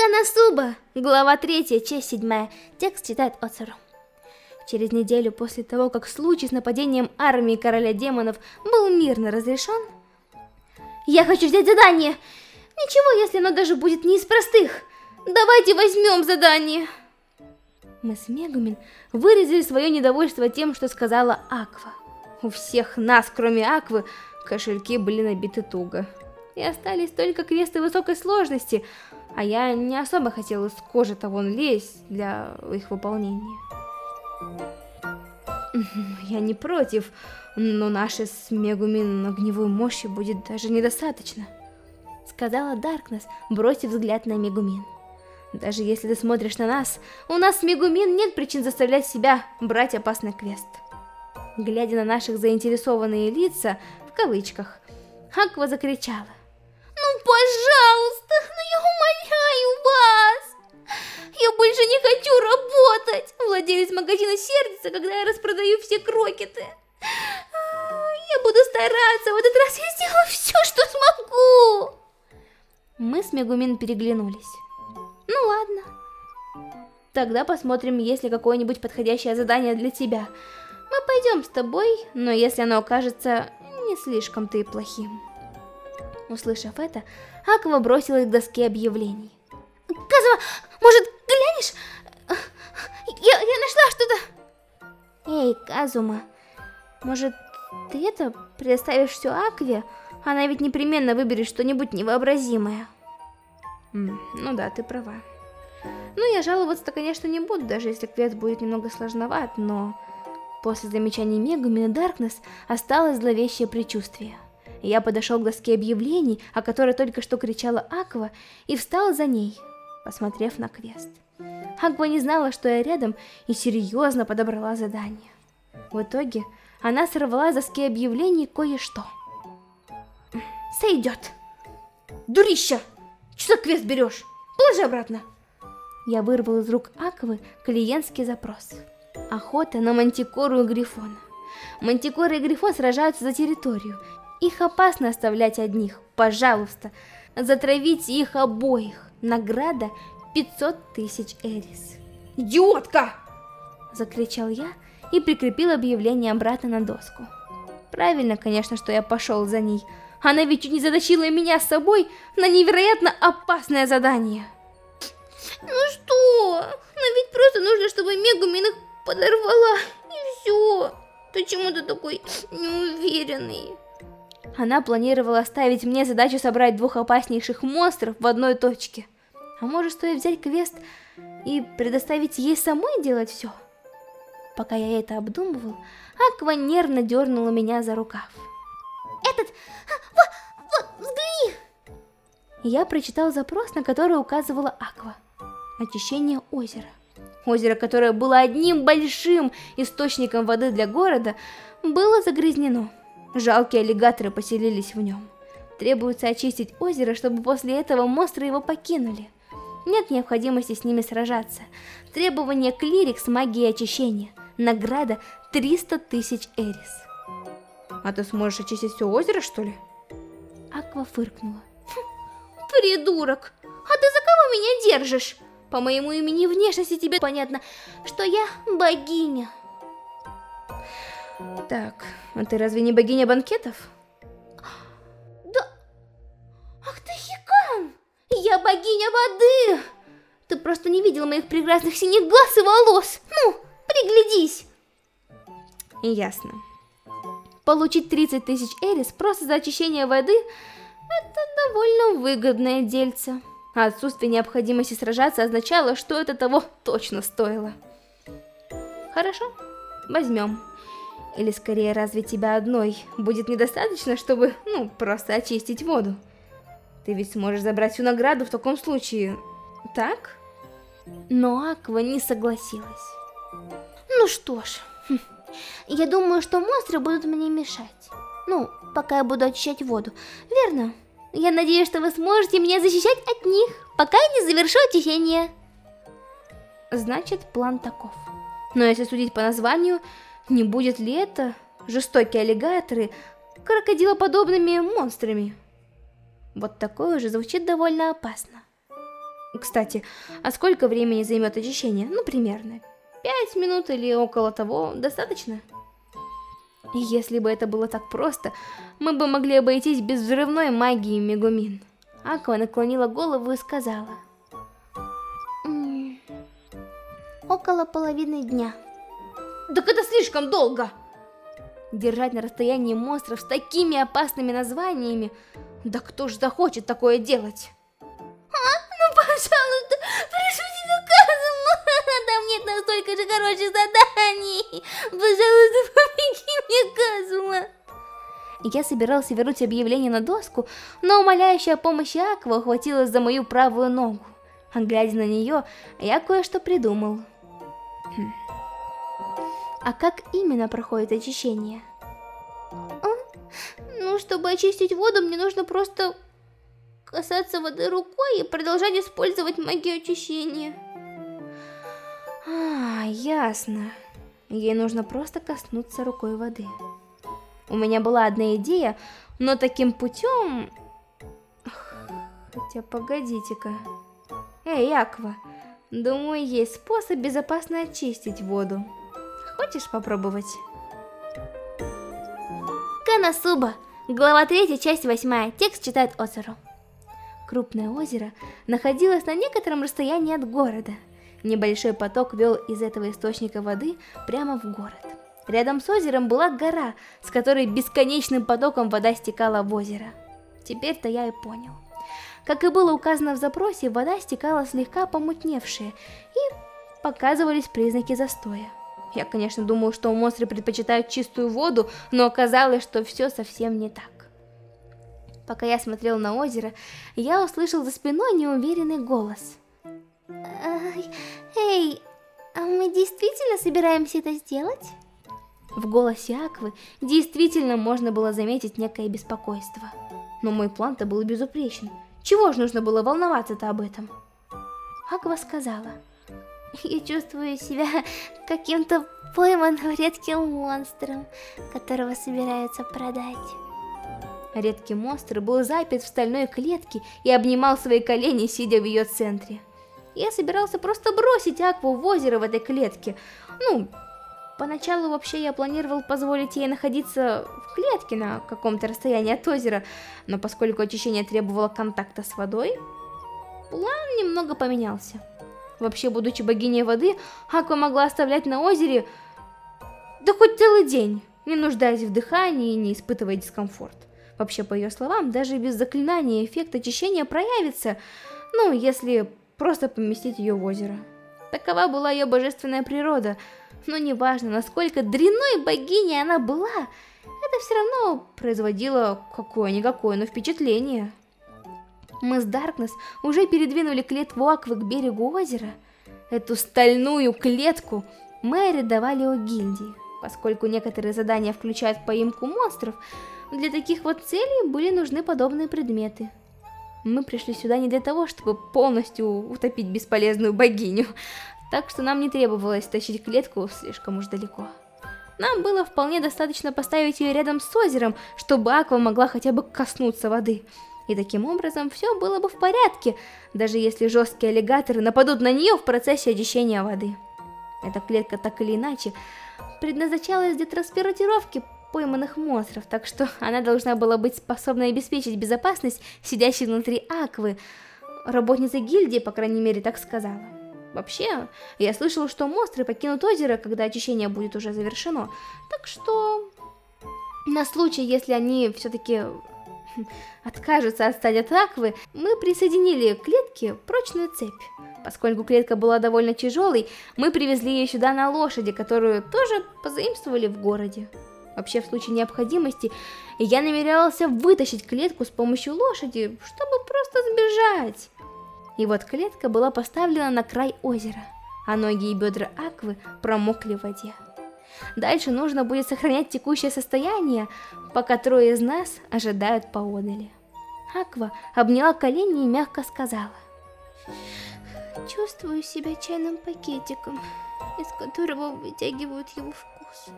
Канасуба, глава 3, часть 7. Текст читает Оцару. Через неделю после того, как случай с нападением армии короля демонов был мирно разрешен, я хочу взять задание. Ничего, если оно даже будет не из простых. Давайте возьмем задание. Мы с Мегумин выразили свое недовольство тем, что сказала Аква. У всех нас, кроме Аквы, кошельки были набиты туго. И остались только квесты высокой сложности, а я не особо хотела с кожи-то вон лезть для их выполнения. Я не против, но нашей с Мегумин огневой мощи будет даже недостаточно. Сказала Даркнесс, бросив взгляд на Мегумин. Даже если ты смотришь на нас, у нас с Мегумин нет причин заставлять себя брать опасный квест. Глядя на наших заинтересованные лица, в кавычках, Аква закричала. Ну, пожалуйста, ну я умоляю вас! Я больше не хочу работать! Владелец магазина сердится, когда я распродаю все крокеты. Я буду стараться, в этот раз я сделаю все, что смогу! Мы с Мегумин переглянулись. Ну ладно. Тогда посмотрим, есть ли какое-нибудь подходящее задание для тебя. Мы пойдем с тобой, но если оно окажется не слишком-то и плохим. Услышав это, Аква бросилась к доске объявлений. Казума, может, глянешь? Я, я нашла что-то. Эй, Казума, может, ты это предоставишь все Акве? Она ведь непременно выберет что-нибудь невообразимое. ну да, ты права. Ну, я жаловаться-то, конечно, не буду, даже если квест будет немного сложноват, но... После замечаний Мегуми и Даркнесс осталось зловещее предчувствие. Я подошел к доске объявлений, о которой только что кричала Аква, и встал за ней, посмотрев на квест. Аква не знала, что я рядом, и серьезно подобрала задание. В итоге она сорвала с доски объявлений кое-что. Сойдет. Дурища! Что за квест берешь? Положи обратно. Я вырвал из рук Аквы клиентский запрос. Охота на мантикору и грифона. Мантикора и грифон сражаются за территорию. Их опасно оставлять одних. Пожалуйста, затравите их обоих. Награда 500 тысяч эрис. «Идиотка!» Закричал я и прикрепил объявление обратно на доску. Правильно, конечно, что я пошел за ней. Она ведь чуть не затащила меня с собой на невероятно опасное задание. Ну что? Но ведь просто нужно, чтобы Мегумин их подорвала, и все. Почему ты такой неуверенный? Она планировала оставить мне задачу собрать двух опаснейших монстров в одной точке. А может стоит взять квест и предоставить ей самой делать все? Пока я это обдумывал, Аква нервно дернула меня за рукав. Этот... Вот, вот, взгляни! Я прочитал запрос, на который указывала Аква. Очищение озера. Озеро, которое было одним большим источником воды для города, было загрязнено. Жалкие аллигаторы поселились в нем. Требуется очистить озеро, чтобы после этого монстры его покинули. Нет необходимости с ними сражаться. Требование клирик с магией очищения. Награда 300 тысяч эрис. А ты сможешь очистить все озеро, что ли? Аква фыркнула. Хм, придурок! А ты за кого меня держишь? По моему имени и внешности тебе понятно, что я богиня. Так, а ты разве не богиня банкетов? Да... Ах ты Хикан! Я богиня воды! Ты просто не видел моих прекрасных синих глаз и волос. Ну, приглядись. Ясно. Получить 30 тысяч эрис просто за очищение воды – это довольно выгодное дельце. А отсутствие необходимости сражаться означало, что это того точно стоило. Хорошо, возьмем. Или скорее, разве тебя одной будет недостаточно, чтобы, ну, просто очистить воду? Ты ведь сможешь забрать всю награду в таком случае, так? Но Аква не согласилась. Ну что ж, хм, я думаю, что монстры будут мне мешать. Ну, пока я буду очищать воду, верно? Я надеюсь, что вы сможете меня защищать от них, пока я не завершу очищение. Значит, план таков. Но если судить по названию, не будет ли это жестокие аллигаторы крокодилоподобными монстрами? Вот такое уже звучит довольно опасно. Кстати, а сколько времени займет очищение? Ну, примерно. Пять минут или около того достаточно? Если бы это было так просто, мы бы могли обойтись без взрывной магии Мегумин. Аква наклонила голову и сказала. М -м, около половины дня. Так это слишком долго! Держать на расстоянии монстров с такими опасными названиями, да кто ж захочет такое делать? А, ну пожалуйста, пришлите Казуму, там нет настолько же хороших заданий. Пожалуйста, помоги мне, Казума. Я собирался вернуть объявление на доску, но умоляющая помощь Аква ухватилась за мою правую ногу. Глядя на нее, я кое-что придумал. Хм. А как именно проходит очищение? А? Ну, чтобы очистить воду, мне нужно просто касаться воды рукой и продолжать использовать магию очищения. А, ясно. Ей нужно просто коснуться рукой воды. У меня была одна идея, но таким путем... Хотя, погодите-ка. Эй, Аква, думаю, есть способ безопасно очистить воду. Хочешь попробовать? Канасуба. Глава 3, часть 8. Текст читает Оцеру. Крупное озеро находилось на некотором расстоянии от города. Небольшой поток вел из этого источника воды прямо в город. Рядом с озером была гора, с которой бесконечным потоком вода стекала в озеро. Теперь-то я и понял. Как и было указано в запросе, вода стекала слегка помутневшая, и показывались признаки застоя. Я, конечно, думал, что монстры предпочитают чистую воду, но оказалось, что все совсем не так. Пока я смотрел на озеро, я услышал за спиной неуверенный голос. Эй, а мы действительно собираемся это сделать? В голосе Аквы действительно можно было заметить некое беспокойство. Но мой план-то был безупречен. Чего ж нужно было волноваться-то об этом? Аква сказала... Я чувствую себя каким-то пойманным редким монстром, которого собираются продать. Редкий монстр был запит в стальной клетке и обнимал свои колени, сидя в ее центре. Я собирался просто бросить Акву в озеро в этой клетке. Ну, поначалу вообще я планировал позволить ей находиться в клетке на каком-то расстоянии от озера, но поскольку очищение требовало контакта с водой, план немного поменялся. Вообще, будучи богиней воды, Аква могла оставлять на озере да хоть целый день, не нуждаясь в дыхании и не испытывая дискомфорт. Вообще, по ее словам, даже без заклинания эффект очищения проявится, ну, если просто поместить ее в озеро. Такова была ее божественная природа, но неважно, насколько дрянной богиней она была, это все равно производило какое-никакое, но впечатление. Мы с Даркнесс уже передвинули клетку Аквы к берегу озера. Эту стальную клетку мы арендовали у гильдии. Поскольку некоторые задания включают поимку монстров, для таких вот целей были нужны подобные предметы. Мы пришли сюда не для того, чтобы полностью утопить бесполезную богиню, так что нам не требовалось тащить клетку слишком уж далеко. Нам было вполне достаточно поставить ее рядом с озером, чтобы Аква могла хотя бы коснуться воды – и таким образом все было бы в порядке, даже если жесткие аллигаторы нападут на нее в процессе очищения воды. Эта клетка так или иначе предназначалась для транспортировки пойманных монстров, так что она должна была быть способна обеспечить безопасность сидящей внутри аквы. Работница гильдии, по крайней мере, так сказала. Вообще, я слышал, что монстры покинут озеро, когда очищение будет уже завершено, так что... На случай, если они все-таки откажется от аквы, мы присоединили к клетке прочную цепь. Поскольку клетка была довольно тяжелой, мы привезли ее сюда на лошади, которую тоже позаимствовали в городе. Вообще, в случае необходимости, я намеревался вытащить клетку с помощью лошади, чтобы просто сбежать. И вот клетка была поставлена на край озера, а ноги и бедра Аквы промокли в воде. Дальше нужно будет сохранять текущее состояние, пока трое из нас ожидают поодали. Аква обняла колени и мягко сказала. Чувствую себя чайным пакетиком, из которого вытягивают его вкус.